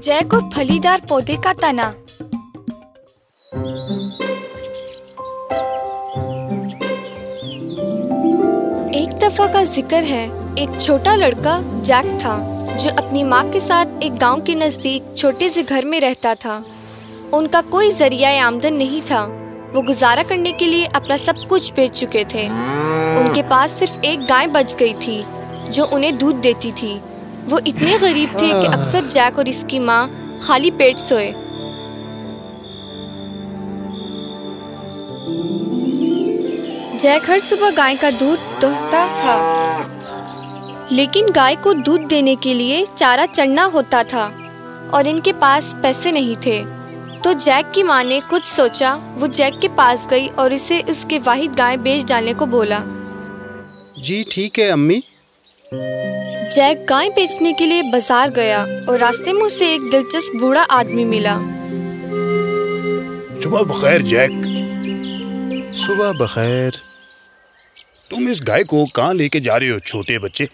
जय को फलीदार पौधे का तना। एक दफ़ा का ज़िक्र है, एक छोटा लड़का, जैक था, जो अपनी माँ के साथ एक गाँव के नज़दीक छोटे से घर में रहता था। उनका कोई ज़रिया आमदन नहीं था। वो गुजारा करने के लिए अपना सब कुछ बेच चुके थे। उनके पास सिर्फ़ एक गाय बच गई थी जो उन्हें दूध देती थी। वो इतने गरीब थे कि अक्सर जैक और इसकी माँ खाली पेट सोए। जैक हर सुबह गाय का दूध दोहता था। लेकिन गाय को दूध देने के लिए चारा चढ़ना होता था और इनके पास पैसे नहीं थे। तो जैक की माँ ने कुछ सोचा वो जैक के पास गई और इसे उसके वाहिद गाय बेच डालने को बोला। जी ठीक है अम्मी। जैक गाय बेचने के लिए बाज़ार गया और रास्ते में उसे एक दिलचस्प बूढ़ा आदमी मिला। सुबह बखैर जैक। सुबह बखैर। तुम इस गाय को कहाँ लेके जा रहे हो छोटे बच्चे?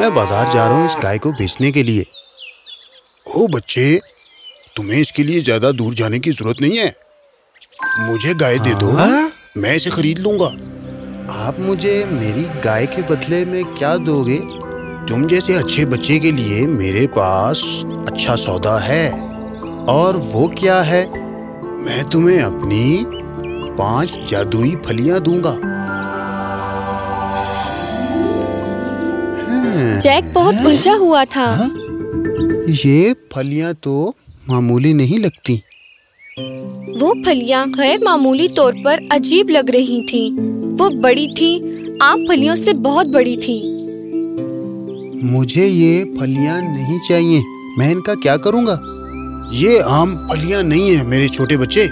मैं बाज़ार जा रहा हूँ इस गाय को बेचने के लिए। ओ बच्चे तुम्हें इसके लिए ज़्यादा दूर जाने की ज़रूरत नहीं है। मुझे गाय दे दो। हाँ? मैं इसे खरीद लूँगा। आप मुझे मेरी गाय के बदले में क्या दोगे? तुम जैसे अच्छे बच्चे के लिए मेरे पास अच्छा सौदा है। और वो क्या है? मैं तुम्हें अपनी पाँच जादुई फलियाँ दूँगा। जैक बहुत उलझा हुआ था। हा? ये फलियाँ तो मामूली नहीं लगती। वो फलियाँ गैर मामूली तौर पर अजीब लग रही थीं। वो बड़ी थी आम फलियों से बहुत बड़ी थी। मुझे ये फलियाँ नहीं चाहिए। मैं इनका क्या करूँगा? ये आम फलियाँ नहीं है मेरे छोटे बच्चे।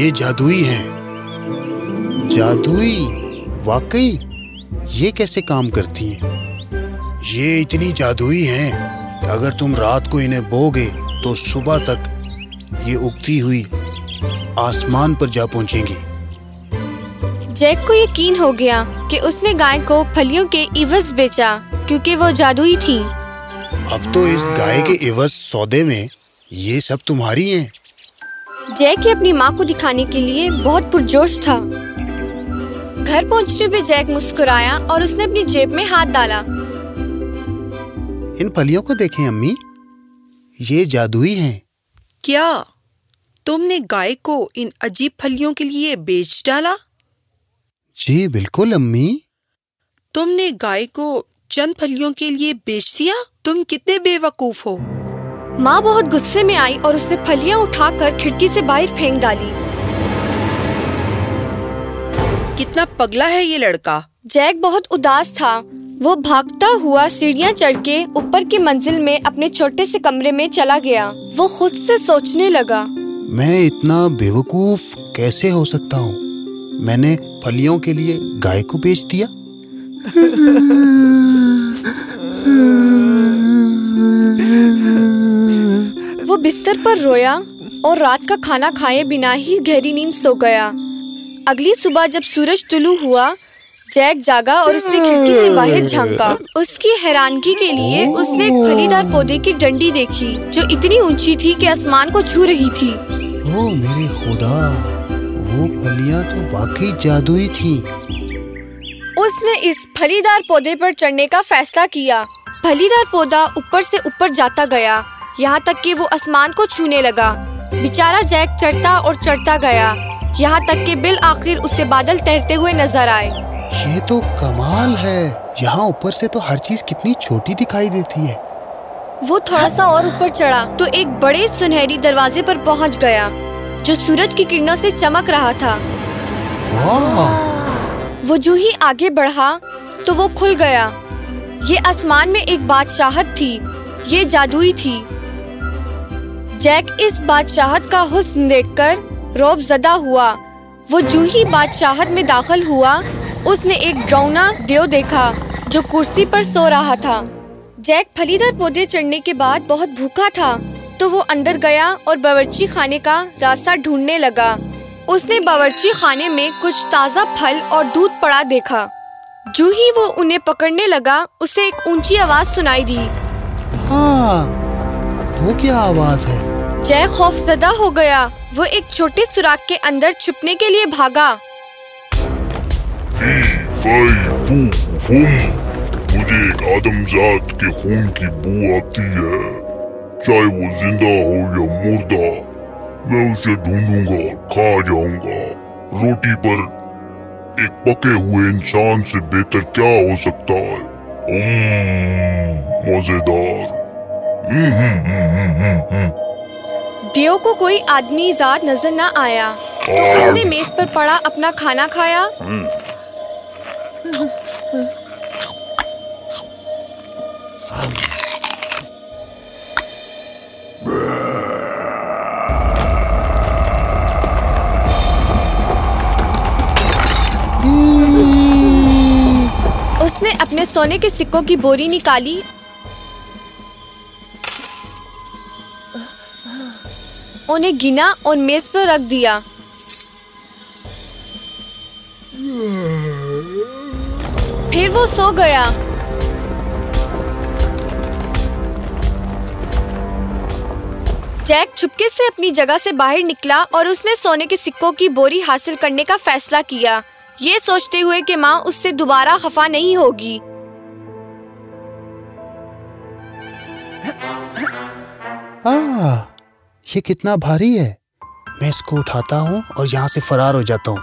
ये जादुई हैं। जादुई? वाकई? ये कैसे काम करती हैं? ये इतनी जादुई हैं। अगर तुम रात को इन्हें बोगे तो सुबह तक ये उगती हुई आसमान पर जा पहुंचेंगी। जैक को यकीन हो गया कि उसने गाय को फलियों के इवज बेचा क्योंकि वो जादुई थी। अब तो इस गाय के इवज सौदे में ये सब तुम्हारी हैं। जैक ही अपनी माँ को दिखाने के लिए बहुत पुरजोश था। घर पहुँचने पे जैक मुस्कुराया और उसने अपनी जेब में हाथ डाला। इन फलियों को देखें अम्मी। ये जादुई हैं। क्या? तुमने गाय को इन अजीब फलियों के लिए बेच डाला? जी बिल्कुल अम्मी। तुमने गाय को चंद फलियों के लिए बेच दिया? तुम कितने बेवकूफ़ हो। माँ बहुत गुस्से में आई और उसने फलियाँ उठाकर खिड़की से बाहर फेंक डाली। कितना पगला है ये लड़का। जैक बहुत उदास था। वो भागता हुआ सीढ़ियाँ चढ़ के ऊपर की मंजिल में अपने छोटे से कमरे में चला गया। वो खुद से सोचने लगा। मैं इतना बेवकूफ़ कैसे हो सकता हूँ? मैंने फलियों के लिए गाय को बेच दिया। वो बिस्तर पर रोया और रात का खाना खाए बिना ही गहरी नींद सो गया। अगली सुबह जब सूरज तुलू हुआ जैक जागा और उसने खिड़की से बाहर झांका। उसकी हैरानगी के लिए उसने एक फलीदार पौधे की डंडी देखी जो इतनी ऊँची थी कि आसमान को छू रही थी। ओ मेरे खुदा वो फलियाँ तो वाकई जादुई थी। उसने इस फलीदार पौधे पर चढ़ने का फैसला किया। फलीदार पौधा ऊपर से ऊपर जाता गया। यहाँ तक कि वो आसमान को छूने लगा। बेचारा जैक चढ़ता और चढ़ता गया। यहाँ तक कि बिल आखिर उसे बादल तैरते हुए नज़र आए। ये तो कमाल है। यहाँ ऊपर से तो हर चीज़ कितनी छोटी दिखाई देती है। वो थोड़ा सा और ऊपर चढ़ा तो एक बड़े सुनहरी दरवाजे पर पहुँच गया जो सूरज की किरणों से चमक रहा था। वो जो ही आगे बढ़ा तो वो खुल गया। ये आसमान में एक बादशाहत थी ये जादुई थी। जैक इस बादशाहत का हुस्न देखकर रौब जदा हुआ। वो जूही बादशाहत में दाखिल हुआ उसने एक ड्रौना देव देखा जो कुर्सी पर सो रहा था। जैक फलीदार पौधे चढ़ने के बाद बहुत भूखा था तो वो अंदर गया और बावर्ची खाने का रास्ता ढूँढने लगा। उसने बावर्ची खाने में कुछ ताज़ा फल और दूध पड़ा देखा। जो ही वो उन्हें पकड़ने लगा उसे एक ऊँची आवाज़ सुनाई दी। हाँ वो क्या आवाज़ है? जय खौफजदा हो गया। वो एक छोटे सुराख के अंदर छुपने के लिए भागा। फ़ी फाई फू फुम मुझे एक आदमजात के खून की बू आती है। चाहे वो ज़िंदा हो या मुर्दा मैं उसे ढूंढूँगा और खा जाऊँगा। रोटी पर एक पके हुए इंसान से बेहतर क्या हो सकता है? मज़ेदार। हम्म, हम्म, हम्म, हम्म। देव को कोई आदमी जात नज़र न आया। तो उसने मेज पर पड़ा अपना खाना खाया। उसने अपने सोने के सिक्कों की बोरी निकाली। उन्हें गिना और मेज पर रख दिया। फिर वो सो गया। जैक छुपके से अपनी जगह से बाहर निकला और उसने सोने के सिक्कों की बोरी हासिल करने का फैसला किया। ये सोचते हुए कि माँ उससे दोबारा खफा नहीं होगी। आ, ये कितना भारी है। मैं इसको उठाता हूँ और यहाँ से फरार हो जाता हूँ।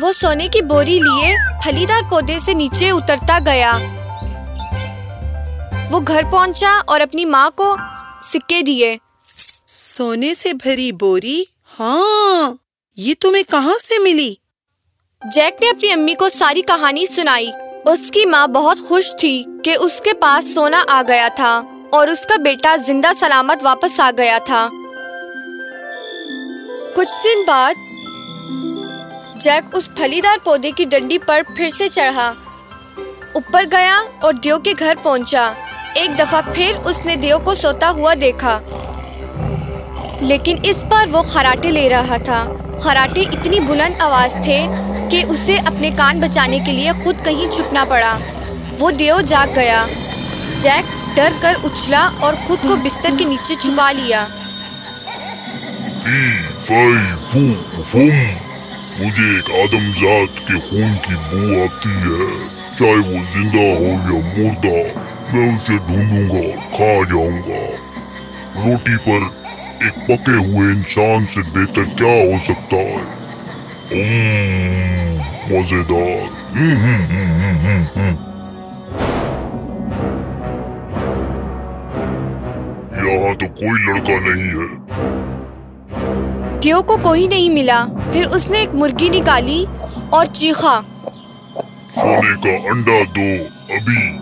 वो सोने की बोरी लिए फलीदार पौधे से नीचे उतरता गया। वो घर पहुँचा और अपनी माँ को सिक्के दिए। सोने से भरी बोरी? हाँ ये तुम्हें कहाँ से मिली? जैक ने अपनी अम्मी को सारी कहानी सुनाई। उसकी माँ बहुत खुश थी कि उसके पास सोना आ गया था और उसका बेटा ज़िंदा सलामत वापस आ गया था। कुछ दिन बाद, जैक उस फलीदार पौधे की डंडी पर फिर से चढ़ा। ऊपर गया और देव के घर पहुँचा। एक दफ़ा फिर उसने देव को सोता हुआ देखा। लेकिन इस बार वो खराटे ले रहा था। खराटे इतनी बुलंद आवाज़ थे कि उसे अपने कान बचाने के लिए खुद कहीं छुपना पड़ा। वो देव जाग गया। जैक डर कर उछला और खुद को बिस्तर के नीचे छुपा लिया। फ़ी मुझे एक आदमजात के खून की बू आती है। चाहे वो ज़िंदा हो या मुर्दा, मैं उसे ढूंढूँगा खा जाऊँगा। रोटी पर एक पके हुए इंसान से बेहतर क्या हो सकता है? मज़ेदार। हम्म, हम्म, हम्म, हम्म। यहाँ तो कोई लड़का नहीं है। देव को कोई नहीं मिला? फिर उसने एक मुर्गी निकाली और चीखा। सोने का अंडा दो अभी।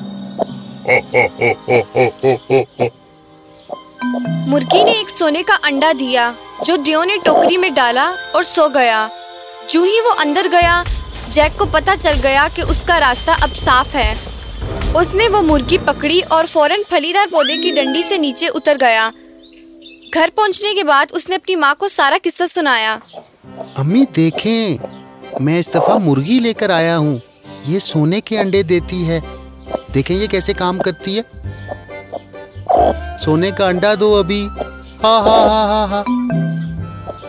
हा, हा, हा, हा, हा, हा, हा। मुर्गी ने एक सोने का अंडा दिया, जो दियो ने टोकरी में डाला और सो गया। जो ही वो अंदर गया, जैक को पता चल गया कि उसका रास्ता अब साफ़ है। उसने वो मुर्गी पकड़ी और फ़ौरन फलीदार पौधे की डंडी से नीचे उतर गया। घर पहुँचने के बाद उसने अपनी माँ को सारा किस्सा सुनाया। अम्मी, देखें, मैं इस दफ़ा मुर्गी लेकर आया हूँ। ये सोने के अंडे देती है। देखें ये कैसे काम करती है। सोने का अंडा दो अभी। हा हा हा हा हा।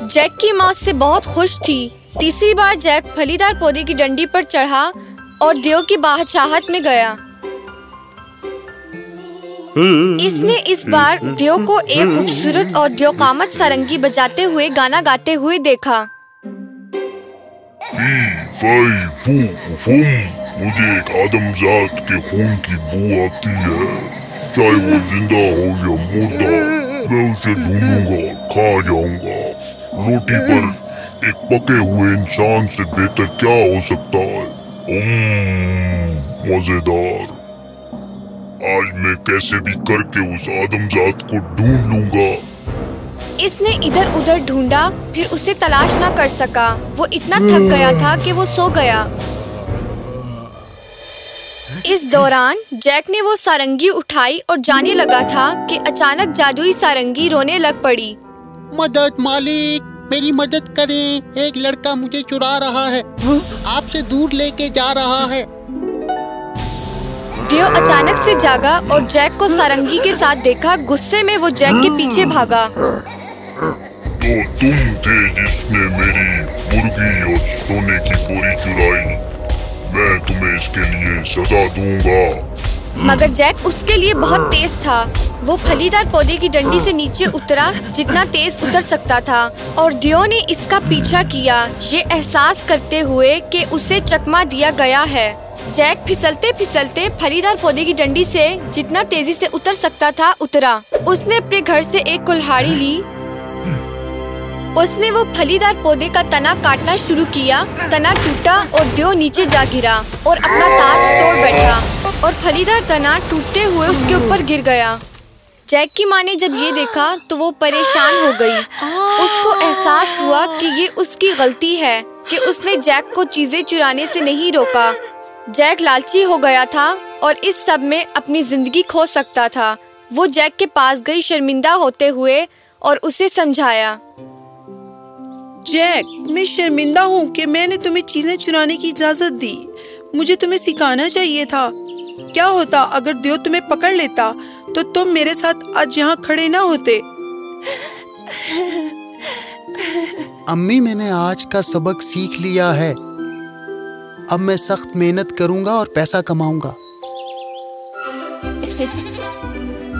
जैक की माँ उससे बहुत खुश थी। तीसरी बार जैक फलीदार पौधे की डंडी पर चढ़ा और देव की बाहचाहत में गया। इसने इस बार देव को एक खूबसूरत और देवकामत सारंगी बजाते हुए गाना गाते हुए देखा। फ़ी फाई फू फुम मुझे एक आदमजात के खून की बू आती है। चाहे वो ज़िंदा हो या मुर्दा मैं उसे ढूंढूँगा खा जाऊँगा रोटी पर एक पके हुए इंसान से बेहतर क्या हो सकता है मज़ेदार आज मैं कैसे भी करके उस आदमजात को ढूंढ लूँगा इसने इधर उधर ढूंढा, फिर उसे तलाश ना कर सका। वो इतना थक गया था कि वो सो गया। इस दौरान जैक ने वो सारंगी उठाई और जाने लगा था कि अचानक जादुई सारंगी रोने लग पड़ी। मदद मालिक मेरी मदद करें। एक लड़का मुझे चुरा रहा है। आपसे दूर लेके जा रहा है। डियो अचानक से जागा और जैक को सारंगी के साथ देखा। गुस्से में वो जैक के पीछे भागा। तो तुम थे जिसने मेरी मुर्गी और सोने की बोरी चुराई। मैं तुम्हें इसके लिए सजा दूँगा। मगर जैक उसके लिए बहुत तेज था। वो फलीदार पौधे की डंडी से नीचे उतरा जितना तेज उतर सकता था। और दियो ने इसका पीछा किया। ये एहसास करते हुए कि उसे चकमा दिया गया है। जैक फिसलते फिसलते फलीदार पौधे की डंडी से जितना तेज़ी से उतर सकता था उतरा। उसने अपने घर से एक कुल्हाड़ी ली। उसने वो फलीदार पौधे का तना काटना शुरू किया। तना टूटा और देव नीचे जा गिरा और अपना ताज तोड़ बैठा और फलीदार तना टूटते हुए उसके ऊपर गिर गया। जैक की माँ ने जब ये देखा तो वो परेशान हो गई। उसको एहसास हुआ कि ये उसकी गलती है, कि उसने जैक को चीज़ें चुराने से नहीं रोका। जैक लालची हो गया था और इस सब में अपनी ज़िंदगी खो सकता था। वो जैक के पास गई शर्मिंदा होते हुए और उसे समझाया। जैक मैं शर्मिंदा हूँ कि मैंने तुम्हें चीज़ें चुराने की इजाज़त दी। मुझे तुम्हें सिखाना चाहिए था। क्या होता अगर दियो तुम्हें पकड़ लेता तो तुम मेरे साथ आज यहाँ खड़े ना होते। अम्मी मैंने आज का सबक सीख लिया है। अब मैं सख्त मेहनत करूँगा और पैसा कमाऊँगा।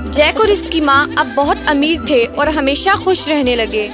जैक और इसकी माँ अब बहुत अमीर थे और हमेशा खुश रहने लगे।